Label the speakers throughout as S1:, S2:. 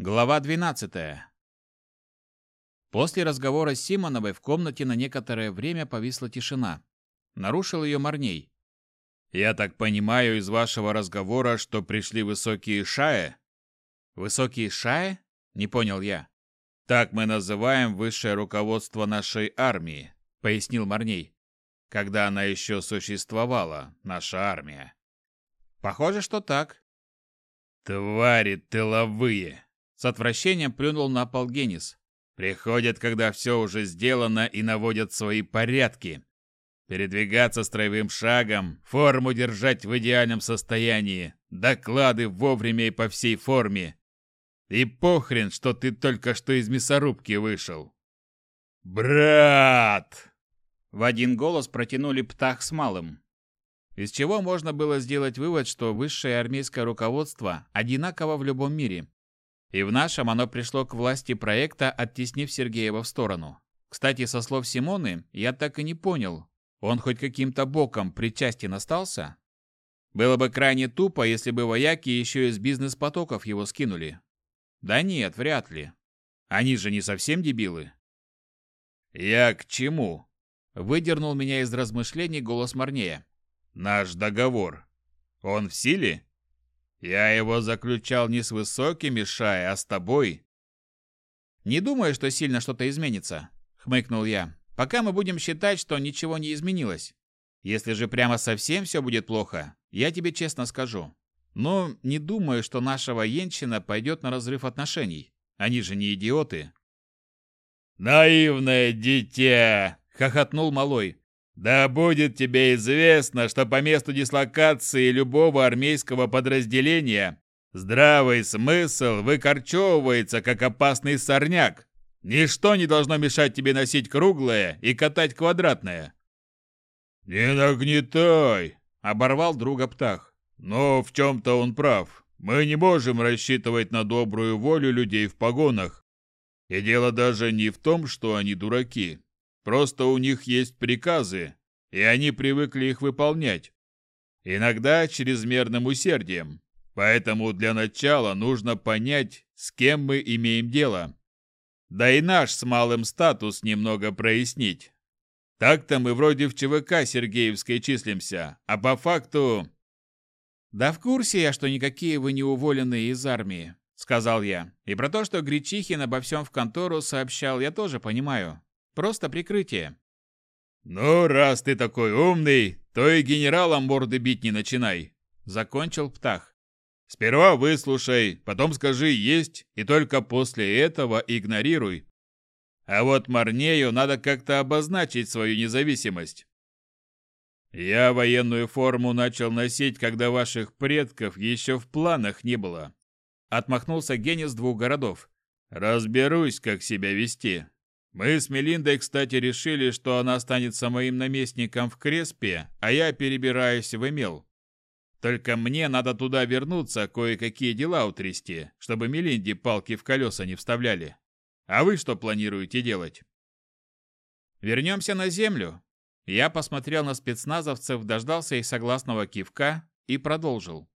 S1: Глава 12. После разговора с Симоновой в комнате на некоторое время повисла тишина. Нарушил ее Марней. «Я так понимаю из вашего разговора, что пришли высокие шаи?» «Высокие шаи?» – не понял я. «Так мы называем высшее руководство нашей армии», – пояснил Марней. «Когда она еще существовала, наша армия». «Похоже, что так». «Твари тыловые!» С отвращением плюнул на пол Генис. Приходят, когда все уже сделано, и наводят свои порядки. Передвигаться строевым шагом, форму держать в идеальном состоянии, доклады вовремя и по всей форме. И похрен, что ты только что из мясорубки вышел. «Брат!» В один голос протянули Птах с Малым. Из чего можно было сделать вывод, что высшее армейское руководство одинаково в любом мире. И в нашем оно пришло к власти проекта, оттеснив Сергеева в сторону. Кстати, со слов Симоны, я так и не понял, он хоть каким-то боком причастен остался? Было бы крайне тупо, если бы вояки еще из бизнес-потоков его скинули. Да нет, вряд ли. Они же не совсем дебилы. «Я к чему?» — выдернул меня из размышлений голос Марнея. «Наш договор. Он в силе?» Я его заключал не с высокими Шай, а с тобой. Не думаю, что сильно что-то изменится, хмыкнул я. Пока мы будем считать, что ничего не изменилось. Если же прямо совсем все будет плохо, я тебе честно скажу. Но не думаю, что наша военщина пойдет на разрыв отношений. Они же не идиоты. «Наивное дитя!» — хохотнул малой. Да будет тебе известно, что по месту дислокации любого армейского подразделения здравый смысл выкорчевывается, как опасный сорняк. Ничто не должно мешать тебе носить круглое и катать квадратное. «Не нагнетай!» — оборвал друга Птах. «Но в чем-то он прав. Мы не можем рассчитывать на добрую волю людей в погонах. И дело даже не в том, что они дураки. Просто у них есть приказы, и они привыкли их выполнять. Иногда чрезмерным усердием. Поэтому для начала нужно понять, с кем мы имеем дело. Да и наш с малым статус немного прояснить. Так-то мы вроде в ЧВК Сергеевской числимся, а по факту... «Да в курсе я, что никакие вы не уволенные из армии», — сказал я. «И про то, что Гречихин обо всем в контору сообщал, я тоже понимаю. Просто прикрытие. Ну, раз ты такой умный, то и генералам морды бить не начинай, закончил Птах. Сперва выслушай, потом скажи «есть», и только после этого игнорируй. А вот Марнею надо как-то обозначить свою независимость. Я военную форму начал носить, когда ваших предков еще в планах не было. Отмахнулся Генис двух городов. Разберусь, как себя вести. Мы с Мелиндой, кстати, решили, что она останется моим наместником в Креспе, а я перебираюсь в Эмел. Только мне надо туда вернуться, кое-какие дела утрясти, чтобы Мелинде палки в колеса не вставляли. А вы что планируете делать? Вернемся на землю. Я посмотрел на спецназовцев, дождался их согласного кивка и продолжил.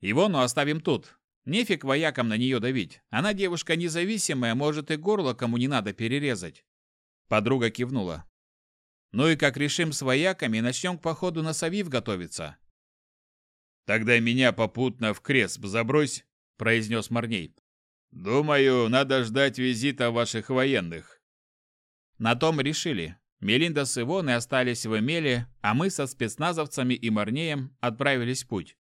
S1: Ивону оставим тут. Нефиг воякам на нее давить. Она девушка независимая, может и горло кому не надо перерезать. Подруга кивнула. Ну и как решим с вояками, начнем к походу на Савив готовиться. Тогда меня попутно в Кресп забрось, произнес Марней. Думаю, надо ждать визита ваших военных. На том решили. Мелинда с Ивоной остались в Эмеле, а мы со спецназовцами и Марнеем отправились в путь.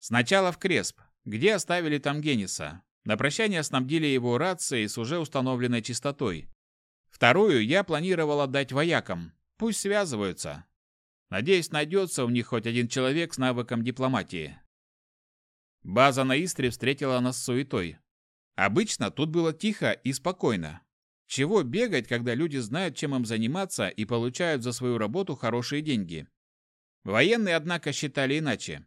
S1: Сначала в Кресп, где оставили там Гениса. На прощание снабдили его рацией с уже установленной частотой. Вторую я планировал отдать воякам. Пусть связываются. Надеюсь, найдется у них хоть один человек с навыком дипломатии. База на Истре встретила нас суетой. Обычно тут было тихо и спокойно. Чего бегать, когда люди знают, чем им заниматься и получают за свою работу хорошие деньги? Военные, однако, считали иначе.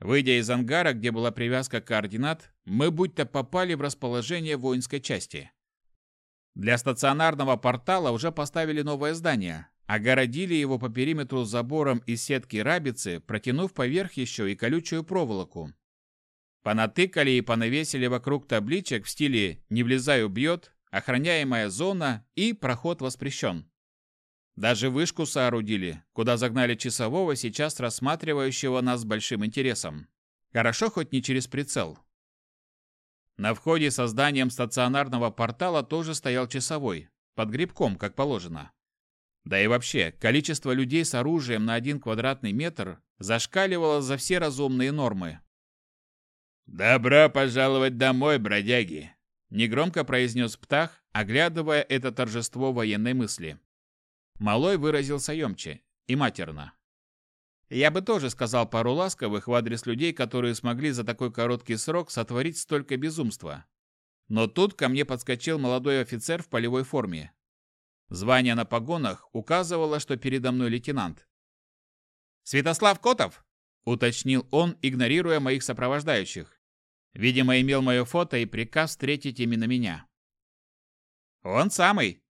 S1: Выйдя из ангара, где была привязка координат, мы будто попали в расположение воинской части. Для стационарного портала уже поставили новое здание, огородили его по периметру забором из сетки рабицы, протянув поверх еще и колючую проволоку. Понатыкали и понавесили вокруг табличек в стиле «Не влезай, убьет», «Охраняемая зона» и «Проход воспрещен». Даже вышку соорудили, куда загнали часового, сейчас рассматривающего нас с большим интересом. Хорошо хоть не через прицел. На входе со зданием стационарного портала тоже стоял часовой, под грибком, как положено. Да и вообще, количество людей с оружием на один квадратный метр зашкаливало за все разумные нормы. «Добро пожаловать домой, бродяги!» – негромко произнес Птах, оглядывая это торжество военной мысли. Малой выразился емче и матерно. Я бы тоже сказал пару ласковых в адрес людей, которые смогли за такой короткий срок сотворить столько безумства. Но тут ко мне подскочил молодой офицер в полевой форме. Звание на погонах указывало, что передо мной лейтенант. «Святослав Котов?» – уточнил он, игнорируя моих сопровождающих. Видимо, имел мое фото и приказ встретить именно меня. «Он самый!»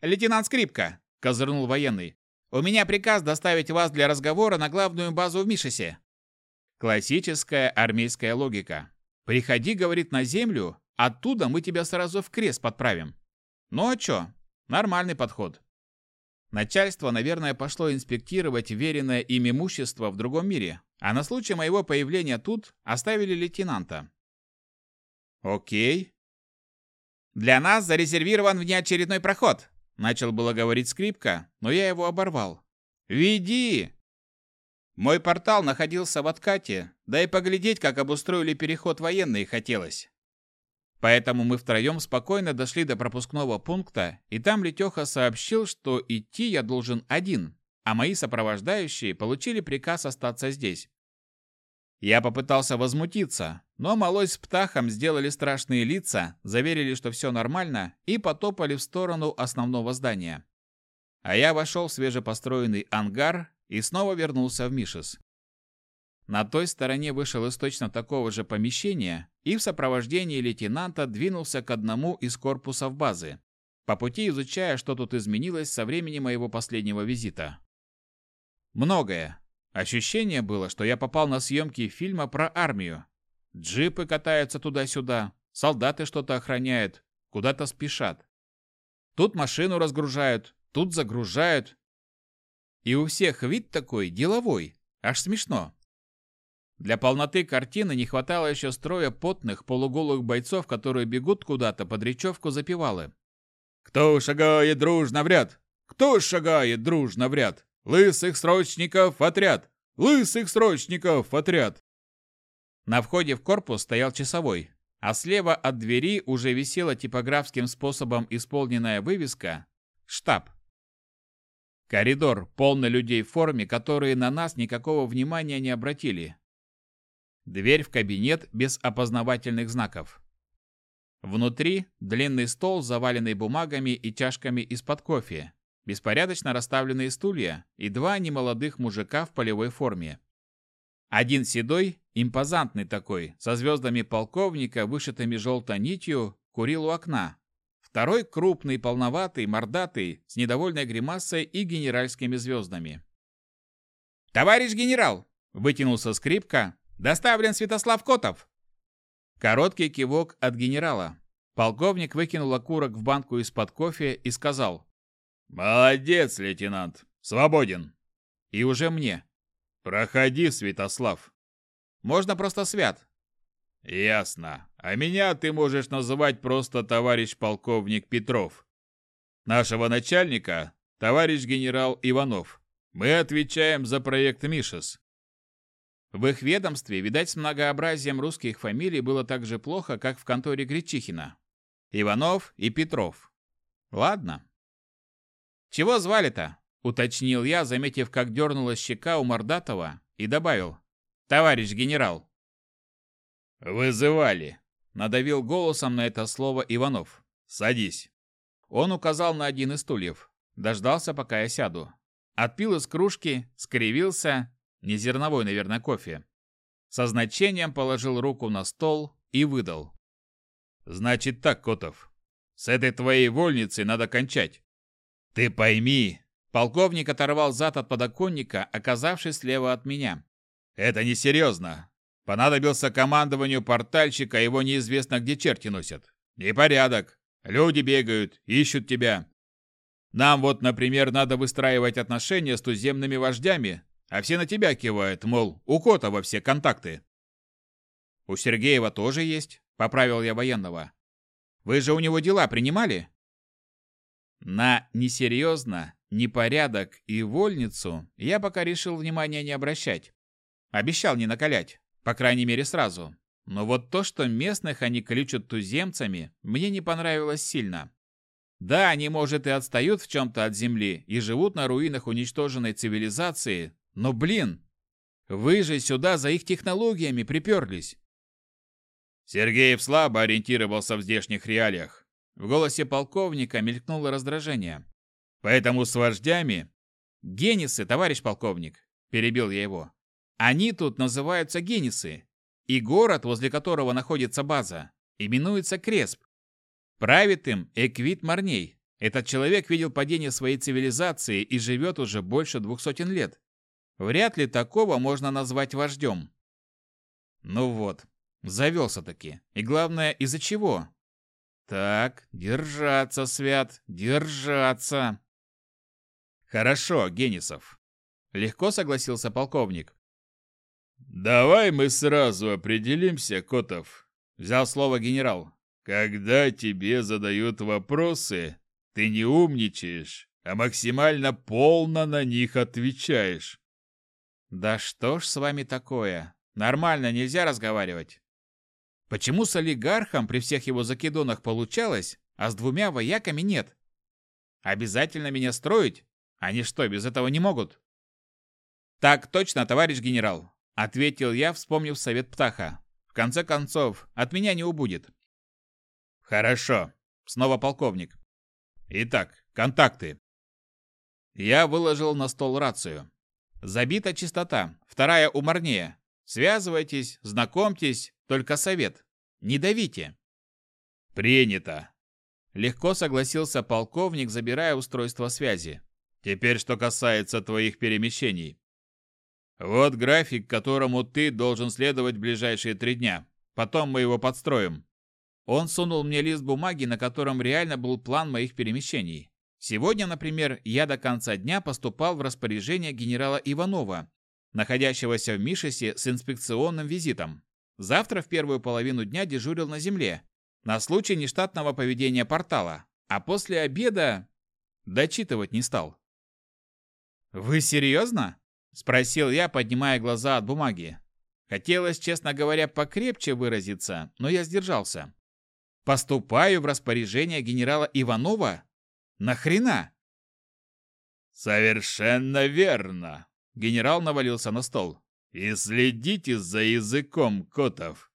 S1: «Лейтенант Скрипка!» – козырнул военный. У меня приказ доставить вас для разговора на главную базу в Мишесе. Классическая армейская логика. Приходи, говорит, на землю, оттуда мы тебя сразу в крест подправим. Ну а чё? Нормальный подход. Начальство, наверное, пошло инспектировать веренное им имущество в другом мире, а на случай моего появления тут оставили лейтенанта. Окей. Для нас зарезервирован внеочередной проход, Начал было говорить скрипка, но я его оборвал. «Веди!» Мой портал находился в откате, да и поглядеть, как обустроили переход военные, хотелось. Поэтому мы втроем спокойно дошли до пропускного пункта, и там Летеха сообщил, что идти я должен один, а мои сопровождающие получили приказ остаться здесь. Я попытался возмутиться, но малой с птахом сделали страшные лица, заверили, что все нормально, и потопали в сторону основного здания. А я вошел в свежепостроенный ангар и снова вернулся в Мишес. На той стороне вышел из точно такого же помещения и в сопровождении лейтенанта двинулся к одному из корпусов базы, по пути изучая, что тут изменилось со времени моего последнего визита. Многое, Ощущение было, что я попал на съемки фильма про армию. Джипы катаются туда-сюда, солдаты что-то охраняют, куда-то спешат. Тут машину разгружают, тут загружают. И у всех вид такой деловой, аж смешно. Для полноты картины не хватало еще строя потных полуголых бойцов, которые бегут куда-то под речевку запевалы. «Кто шагает дружно в ряд? Кто шагает дружно в ряд? Лысых срочников отряд! Лысых срочников отряд!» На входе в корпус стоял часовой, а слева от двери уже висела типографским способом исполненная вывеска «Штаб». Коридор, полный людей в форме, которые на нас никакого внимания не обратили. Дверь в кабинет без опознавательных знаков. Внутри длинный стол, заваленный бумагами и чашками из-под кофе беспорядочно расставленные стулья и два немолодых мужика в полевой форме. Один седой, импозантный такой, со звездами полковника, вышитыми желтой нитью, курил у окна. Второй крупный, полноватый, мордатый, с недовольной гримасой и генеральскими звездами. «Товарищ генерал!» – вытянулся скрипка. «Доставлен Святослав Котов!» Короткий кивок от генерала. Полковник выкинул окурок в банку из-под кофе и сказал «Молодец, лейтенант! Свободен!» «И уже мне!» «Проходи, Святослав!» «Можно просто Свят!» «Ясно. А меня ты можешь называть просто товарищ полковник Петров. Нашего начальника – товарищ генерал Иванов. Мы отвечаем за проект Мишес». В их ведомстве, видать, с многообразием русских фамилий было так же плохо, как в конторе Гречихина. Иванов и Петров. Ладно, «Чего звали-то?» – уточнил я, заметив, как дернулась щека у Мордатова, и добавил. «Товарищ генерал». «Вызывали», – надавил голосом на это слово Иванов. «Садись». Он указал на один из стульев. Дождался, пока я сяду. Отпил из кружки, скривился. Не зерновой, наверное, кофе. Со значением положил руку на стол и выдал. «Значит так, Котов, с этой твоей вольницей надо кончать. «Ты пойми!» Полковник оторвал зад от подоконника, оказавшись слева от меня. «Это несерьезно. Понадобился командованию портальщика, его неизвестно где черти носят. Непорядок. Люди бегают, ищут тебя. Нам вот, например, надо выстраивать отношения с туземными вождями, а все на тебя кивают, мол, у Котова все контакты. У Сергеева тоже есть, поправил я военного. Вы же у него дела принимали? На несерьезно, непорядок и вольницу я пока решил внимания не обращать. Обещал не накалять, по крайней мере сразу. Но вот то, что местных они ключат туземцами, мне не понравилось сильно. Да, они, может, и отстают в чем-то от Земли и живут на руинах уничтоженной цивилизации, но, блин, вы же сюда за их технологиями приперлись. Сергеев слабо ориентировался в здешних реалиях. В голосе полковника мелькнуло раздражение. Поэтому с вождями... Генисы, товарищ полковник, перебил я его. Они тут называются генисы. И город, возле которого находится база, именуется Кресп. Правит им Эквит Марней. Этот человек видел падение своей цивилизации и живет уже больше двух сотен лет. Вряд ли такого можно назвать вождем. Ну вот, завелся-таки. И главное, из-за чего? Так, держаться, Свят, держаться. Хорошо, Генисов. Легко согласился полковник. Давай мы сразу определимся, Котов. Взял слово генерал. Когда тебе задают вопросы, ты не умничаешь, а максимально полно на них отвечаешь. Да что ж с вами такое? Нормально нельзя разговаривать. Почему с олигархом при всех его закидонах получалось, а с двумя вояками нет? Обязательно меня строить? Они что, без этого не могут? Так точно, товарищ генерал, ответил я, вспомнив совет Птаха. В конце концов, от меня не убудет. Хорошо. Снова полковник. Итак, контакты. Я выложил на стол рацию. Забита чистота. Вторая у Марнея. Связывайтесь, знакомьтесь, только совет. Не давите. Принято. Легко согласился полковник, забирая устройство связи. Теперь что касается твоих перемещений. Вот график, которому ты должен следовать в ближайшие три дня. Потом мы его подстроим. Он сунул мне лист бумаги, на котором реально был план моих перемещений. Сегодня, например, я до конца дня поступал в распоряжение генерала Иванова, находящегося в Мишесе с инспекционным визитом. Завтра в первую половину дня дежурил на земле, на случай нештатного поведения портала, а после обеда дочитывать не стал. «Вы серьезно?» – спросил я, поднимая глаза от бумаги. Хотелось, честно говоря, покрепче выразиться, но я сдержался. Поступаю в распоряжение генерала Иванова? Нахрена? Совершенно верно. Генерал навалился на стол. И следите за языком, Котов.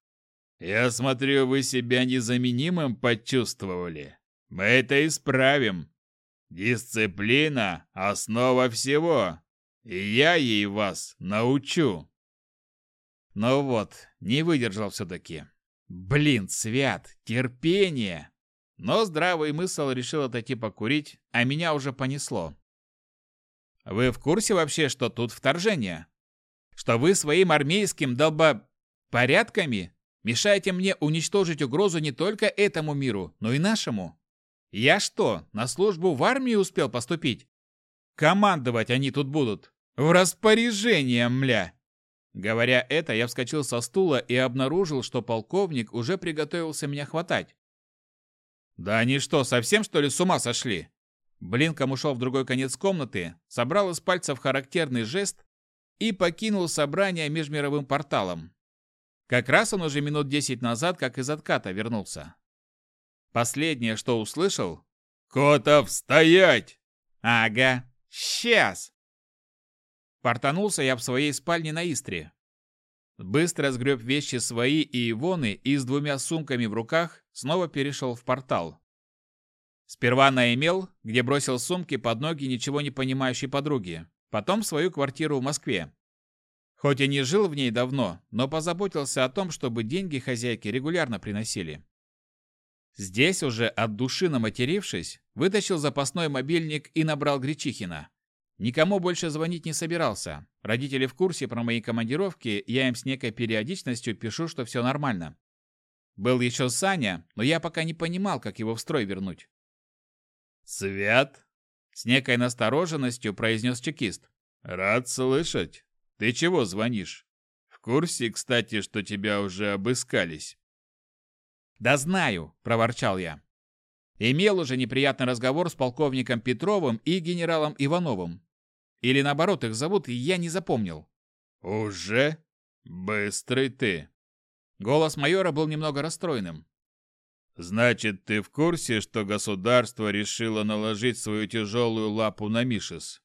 S1: Я смотрю, вы себя незаменимым почувствовали. Мы это исправим. Дисциплина – основа всего. И я ей вас научу. Ну вот, не выдержал все-таки. Блин, Свят, терпение! Но здравый мысль решил отойти покурить, а меня уже понесло. Вы в курсе вообще, что тут вторжение? Что вы своим армейским долба... порядками мешаете мне уничтожить угрозу не только этому миру, но и нашему? Я что, на службу в армию успел поступить? Командовать они тут будут. В распоряжение, мля! Говоря это, я вскочил со стула и обнаружил, что полковник уже приготовился меня хватать. «Да они что, совсем что ли с ума сошли?» Блинком ушел в другой конец комнаты, собрал из пальцев характерный жест и покинул собрание межмировым порталом. Как раз он уже минут десять назад, как из отката, вернулся. Последнее, что услышал... «Котов, стоять!» «Ага, сейчас!» Портанулся я в своей спальне на Истре. Быстро сгреб вещи свои и Ивоны и с двумя сумками в руках снова перешел в портал. Сперва наимел, где бросил сумки под ноги ничего не понимающей подруги, потом свою квартиру в Москве. Хоть и не жил в ней давно, но позаботился о том, чтобы деньги хозяйки регулярно приносили. Здесь уже от души наматерившись, вытащил запасной мобильник и набрал Гречихина.
S2: Никому больше звонить не собирался. Родители в курсе про мои командировки, я им с некой периодичностью пишу, что все нормально. Был еще Саня, но я пока не понимал, как его в строй вернуть.
S1: «Свят?»
S2: — с некой настороженностью произнес чекист.
S1: «Рад слышать. Ты чего звонишь? В курсе, кстати, что тебя уже обыскались?»
S2: «Да знаю», — проворчал я. Имел уже неприятный разговор с полковником Петровым и генералом Ивановым. Или наоборот их зовут, и я не запомнил.
S1: «Уже? Быстрый ты!»
S2: Голос майора был немного расстроенным.
S1: «Значит, ты в курсе, что государство решило наложить свою тяжелую лапу на Мишес?»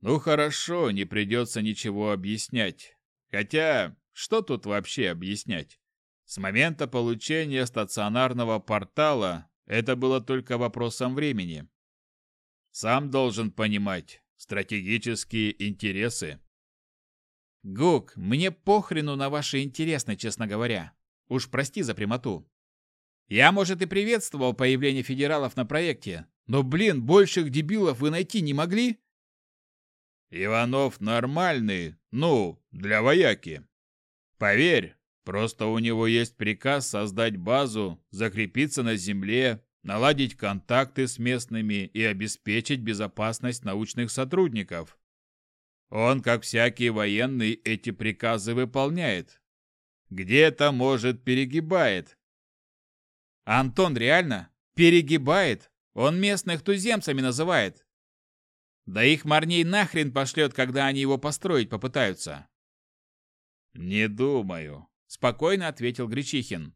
S1: «Ну хорошо, не придется ничего объяснять. Хотя, что тут вообще объяснять? С момента получения стационарного портала это было только вопросом времени. Сам должен понимать, стратегические интересы.
S2: Гук, мне похрену на ваши интересы, честно говоря. Уж прости за прямоту. Я, может, и приветствовал появление федералов на проекте, но, блин, больших дебилов вы найти не могли?
S1: Иванов нормальный, ну, для вояки. Поверь, просто у него есть приказ создать базу, закрепиться на земле, наладить контакты с местными и обеспечить безопасность научных сотрудников. Он, как всякий военный, эти приказы выполняет. Где-то, может, перегибает.
S2: Антон реально перегибает? Он местных туземцами называет. Да их Марней нахрен пошлет, когда они его построить попытаются.
S1: «Не думаю», — спокойно ответил Гречихин.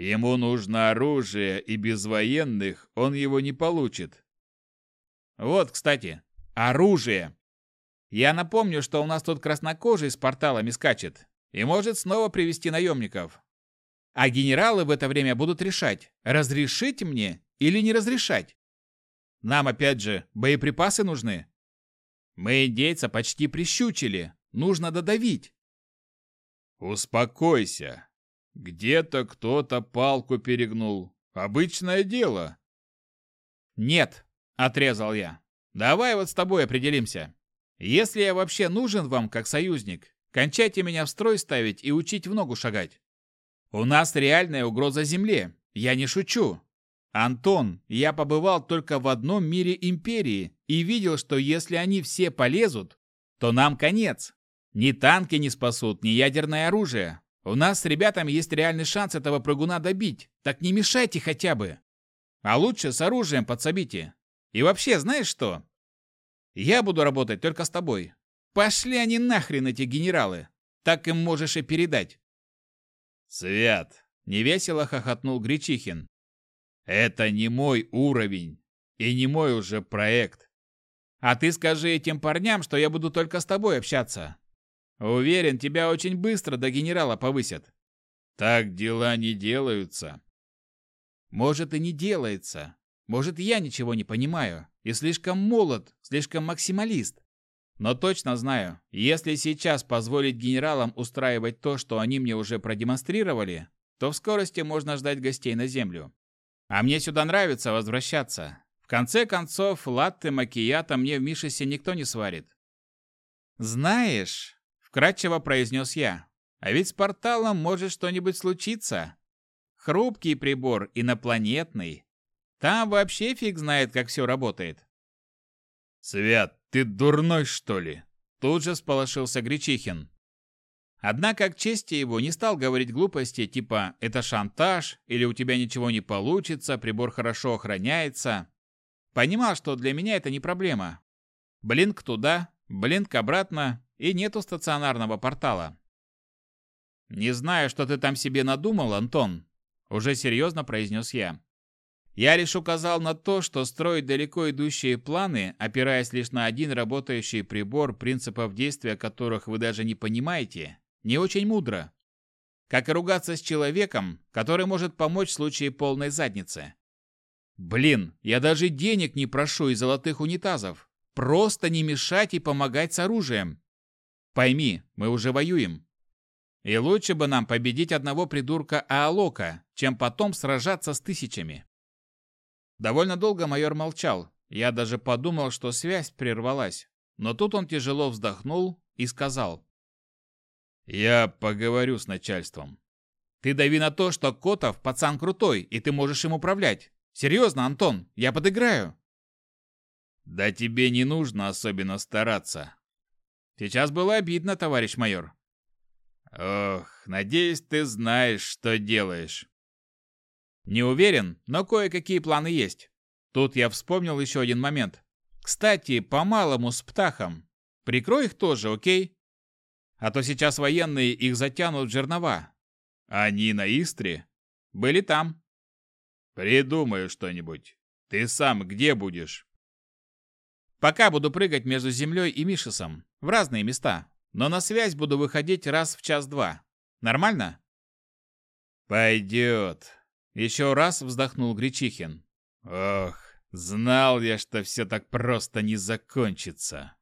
S1: Ему нужно оружие, и без военных он его не получит.
S2: Вот, кстати, оружие. Я напомню, что у нас тут краснокожий с порталами скачет и может снова привести наемников. А генералы в это время будут решать, разрешить мне или не разрешать. Нам, опять же, боеприпасы нужны. Мы индейца почти прищучили, нужно додавить.
S1: Успокойся, где-то кто-то палку перегнул. Обычное дело.
S2: Нет, отрезал я. Давай вот с тобой определимся. Если я вообще нужен вам как союзник, кончайте меня в строй ставить и учить в ногу шагать. У нас реальная угроза земле. Я не шучу. Антон, я побывал только в одном мире империи и видел, что если они все полезут, то нам конец. Ни танки не спасут, ни ядерное оружие. У нас с ребятами есть реальный шанс этого прыгуна добить. Так не мешайте хотя бы. А лучше с оружием подсобите. И вообще, знаешь что? Я буду работать только с тобой. Пошли они нахрен, эти генералы. Так им можешь и передать.
S1: Свят, невесело хохотнул Гречихин. Это не мой уровень и не мой уже проект.
S2: А ты скажи этим парням, что я буду только с тобой общаться. Уверен, тебя очень быстро до генерала повысят.
S1: Так дела не делаются.
S2: Может и не делается. Может, я ничего не понимаю и слишком молод, слишком максималист. Но точно знаю, если сейчас позволить генералам устраивать то, что они мне уже продемонстрировали, то в скорости можно ждать гостей на землю. А мне сюда нравится возвращаться. В конце концов, латте макията мне в Мишесе никто не сварит. Знаешь, Вкратчиво произнес я. А ведь с порталом может что-нибудь случиться. Хрупкий прибор, инопланетный. Там вообще фиг знает, как все работает.
S1: Свят, ты дурной, что ли?
S2: Тут же сполошился Гречихин. Однако к чести его не стал говорить глупости типа «это шантаж» или «у тебя ничего не получится, прибор хорошо охраняется». Понимал, что для меня это не проблема. Блинк туда, блинк обратно, и нету стационарного портала. «Не знаю, что ты там себе надумал, Антон», – уже серьезно произнес я. «Я лишь указал на то, что строить далеко идущие планы, опираясь лишь на один работающий прибор, принципов действия которых вы даже не понимаете, не очень мудро. Как и ругаться с человеком, который может помочь в случае полной задницы. Блин, я даже денег не прошу и золотых унитазов. Просто не мешать и помогать с оружием. Пойми, мы уже воюем. И лучше бы нам победить одного придурка Аалока, чем потом сражаться с тысячами. Довольно долго майор молчал. Я даже подумал, что связь прервалась. но тут он тяжело вздохнул и сказал.
S1: «Я поговорю с начальством».
S2: «Ты дави на то, что Котов пацан крутой, и ты можешь им управлять. Серьезно, Антон, я подыграю».
S1: «Да тебе не нужно особенно стараться».
S2: «Сейчас было обидно, товарищ майор».
S1: «Ох, надеюсь, ты знаешь, что делаешь».
S2: «Не уверен, но кое-какие планы есть. Тут я вспомнил еще один момент. Кстати, по-малому с птахом. Прикрой их тоже, окей? А то сейчас военные их затянут в жернова.
S1: Они на Истре?
S2: Были там.
S1: Придумаю что-нибудь. Ты сам где будешь?
S2: Пока буду прыгать между землей и Мишесом. В разные места. Но на связь буду выходить раз в час-два. Нормально?
S1: Пойдет.
S2: Еще раз вздохнул Гречихин.
S1: Ох, знал я, что все так просто не закончится.